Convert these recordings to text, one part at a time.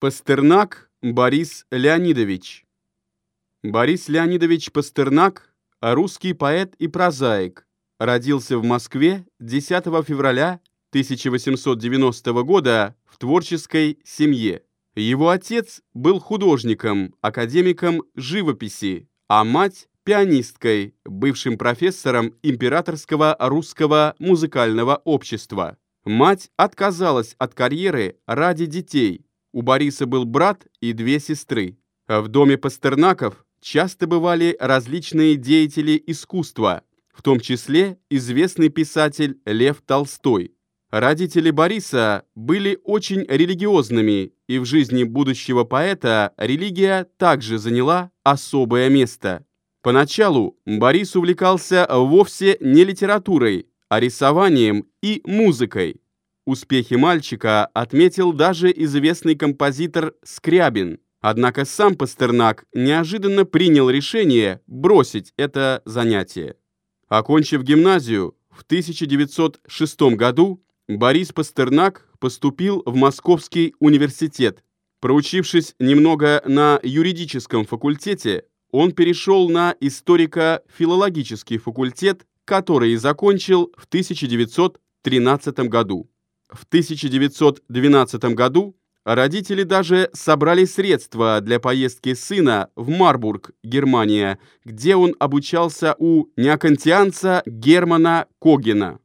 Пастернак Борис Леонидович Борис Леонидович Пастернак – русский поэт и прозаик. Родился в Москве 10 февраля 1890 года в творческой семье. Его отец был художником, академиком живописи, а мать – пианисткой, бывшим профессором Императорского русского музыкального общества. Мать отказалась от карьеры ради детей. У Бориса был брат и две сестры. В доме Пастернаков часто бывали различные деятели искусства, в том числе известный писатель Лев Толстой. Родители Бориса были очень религиозными, и в жизни будущего поэта религия также заняла особое место. Поначалу Борис увлекался вовсе не литературой, а рисованием и музыкой. Успехи мальчика отметил даже известный композитор Скрябин. Однако сам Пастернак неожиданно принял решение бросить это занятие. Окончив гимназию, в 1906 году Борис Пастернак поступил в Московский университет. Проучившись немного на юридическом факультете, он перешел на историко-филологический факультет, который закончил в 1913 году. В 1912 году родители даже собрали средства для поездки сына в Марбург, Германия, где он обучался у неокантианца Германа Когена.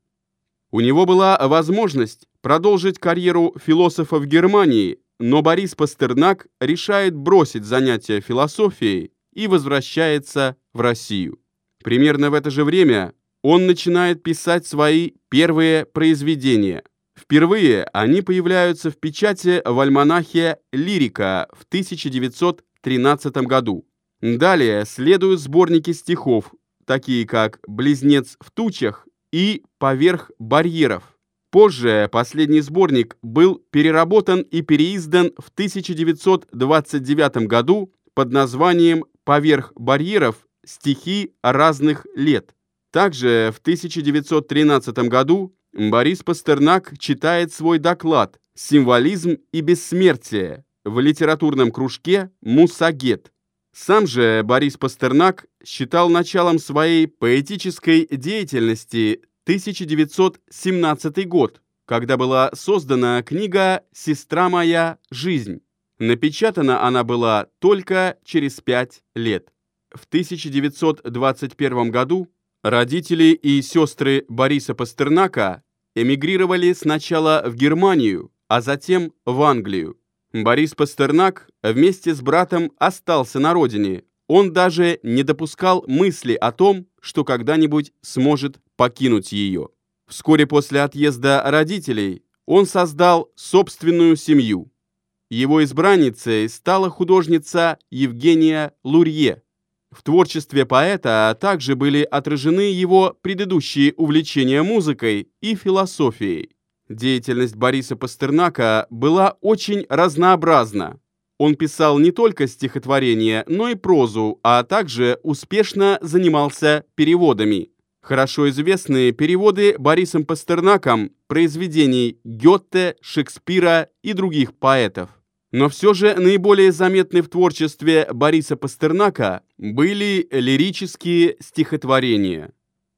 У него была возможность продолжить карьеру философа в Германии, но Борис Пастернак решает бросить занятия философией и возвращается в Россию. Примерно в это же время он начинает писать свои первые произведения. Впервые они появляются в печати в альманахе «Лирика» в 1913 году. Далее следуют сборники стихов, такие как «Близнец в тучах» и «Поверх барьеров». Позже последний сборник был переработан и переиздан в 1929 году под названием «Поверх барьеров. Стихи разных лет». Также в 1913 году Борис Пастернак читает свой доклад «Символизм и бессмертие» в литературном кружке «Мусагет». Сам же Борис Пастернак считал началом своей поэтической деятельности 1917 год, когда была создана книга «Сестра моя. Жизнь». Напечатана она была только через пять лет. В 1921 году родители и сестры Бориса Пастернака эмигрировали сначала в Германию, а затем в Англию. Борис Пастернак вместе с братом остался на родине. Он даже не допускал мысли о том, что когда-нибудь сможет покинуть ее. Вскоре после отъезда родителей он создал собственную семью. Его избранницей стала художница Евгения Лурье. В творчестве поэта также были отражены его предыдущие увлечения музыкой и философией. Деятельность Бориса Пастернака была очень разнообразна. Он писал не только стихотворения, но и прозу, а также успешно занимался переводами. Хорошо известны переводы Борисом Пастернаком произведений Гетте, Шекспира и других поэтов. Но все же наиболее заметны в творчестве Бориса Пастернака были лирические стихотворения.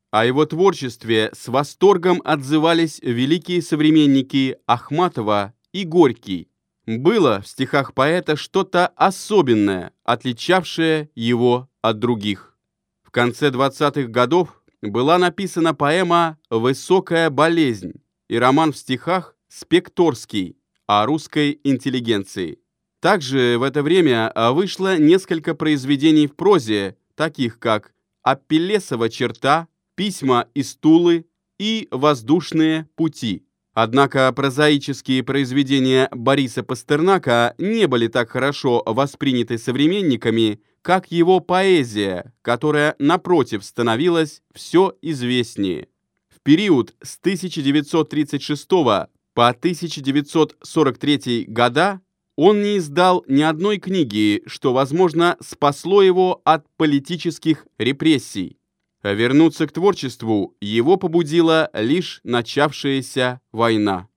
О его творчестве с восторгом отзывались великие современники Ахматова и Горький. Было в стихах поэта что-то особенное, отличавшее его от других. В конце 20-х годов была написана поэма «Высокая болезнь» и роман в стихах «Спекторский» о русской интеллигенции. Также в это время вышло несколько произведений в прозе, таких как «Апеллесова черта», «Письма из Тулы» и «Воздушные пути». Однако прозаические произведения Бориса Пастернака не были так хорошо восприняты современниками, как его поэзия, которая, напротив, становилась все известнее. В период с 1936 по 1943 года он не издал ни одной книги, что, возможно, спасло его от политических репрессий. Вернуться к творчеству его побудила лишь начавшаяся война.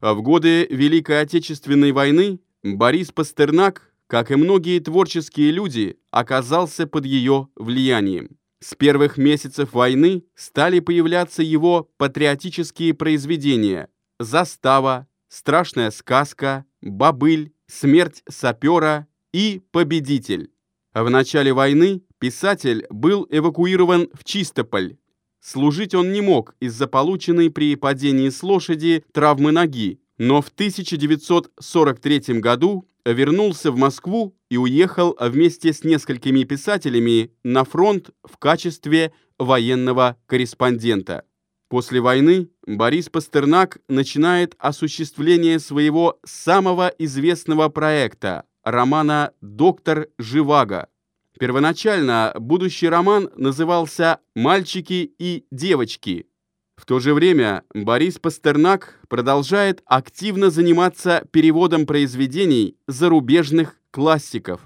В годы Великой Отечественной войны Борис Пастернак, как и многие творческие люди, оказался под ее влиянием. С первых месяцев войны стали появляться его патриотические произведения «Застава», «Страшная сказка», «Бобыль», «Смерть сапера» и «Победитель». В начале войны писатель был эвакуирован в Чистополь. Служить он не мог из-за полученной при падении с лошади травмы ноги, но в 1943 году вернулся в Москву и уехал вместе с несколькими писателями на фронт в качестве военного корреспондента. После войны Борис Пастернак начинает осуществление своего самого известного проекта – романа «Доктор Живаго». Первоначально будущий роман назывался «Мальчики и девочки», в то же время Борис Пастернак продолжает активно заниматься переводом произведений зарубежных классиков.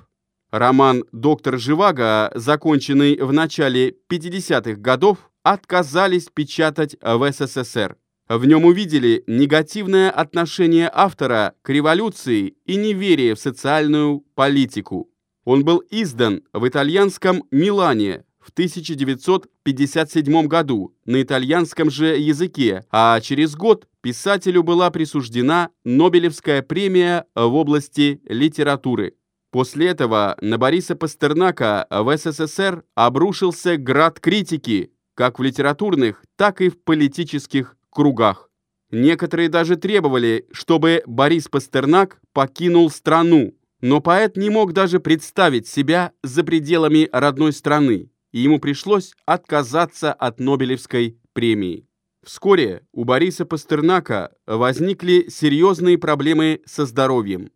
Роман «Доктор Живаго», законченный в начале 50-х годов, отказались печатать в СССР. В нем увидели негативное отношение автора к революции и неверие в социальную политику. Он был издан в итальянском Милане в 1957 году на итальянском же языке, а через год писателю была присуждена Нобелевская премия в области литературы. После этого на Бориса Пастернака в СССР обрушился град критики, как в литературных, так и в политических кругах. Некоторые даже требовали, чтобы Борис Пастернак покинул страну, но поэт не мог даже представить себя за пределами родной страны и ему пришлось отказаться от Нобелевской премии. Вскоре у Бориса Пастернака возникли серьезные проблемы со здоровьем.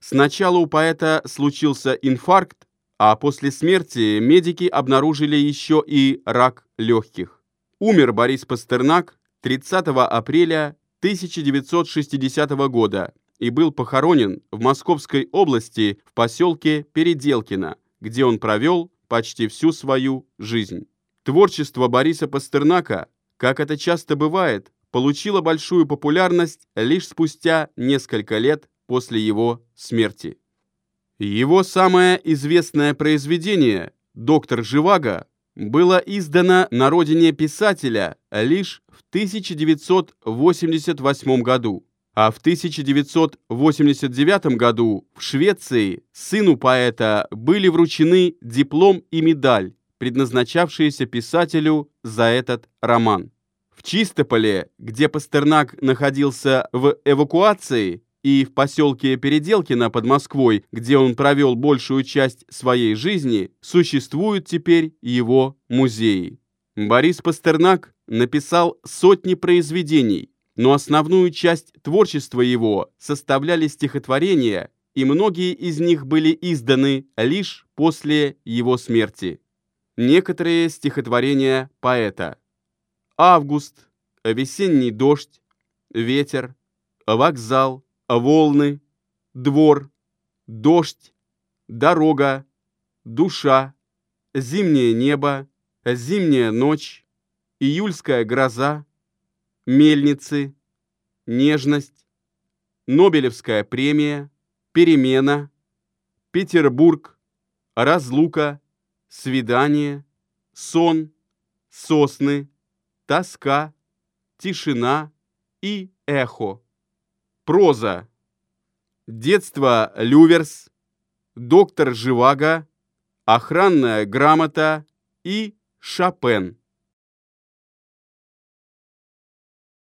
Сначала у поэта случился инфаркт, а после смерти медики обнаружили еще и рак легких. Умер Борис Пастернак 30 апреля 1960 года и был похоронен в Московской области в поселке Переделкино, где он провел почти всю свою жизнь. Творчество Бориса Пастернака, как это часто бывает, получило большую популярность лишь спустя несколько лет после его смерти. Его самое известное произведение «Доктор Живаго» было издано на родине писателя лишь в 1988 году а в 1989 году в Швеции сыну поэта были вручены диплом и медаль, предназначавшиеся писателю за этот роман. В Чистополе, где Пастернак находился в эвакуации, и в поселке Переделкино под Москвой, где он провел большую часть своей жизни, существуют теперь его музеи. Борис Пастернак написал сотни произведений, но основную часть творчества его составляли стихотворения, и многие из них были изданы лишь после его смерти. Некоторые стихотворения поэта. Август, весенний дождь, ветер, вокзал, волны, двор, дождь, дорога, душа, зимнее небо, зимняя ночь, июльская гроза, мельницы, нежность, Нобелевская премия, перемена, Петербург, разлука, свидание, сон, сосны, тоска, тишина и эхо. Проза. Детство Люверс, доктор Живаго, охранная грамота и Шопен.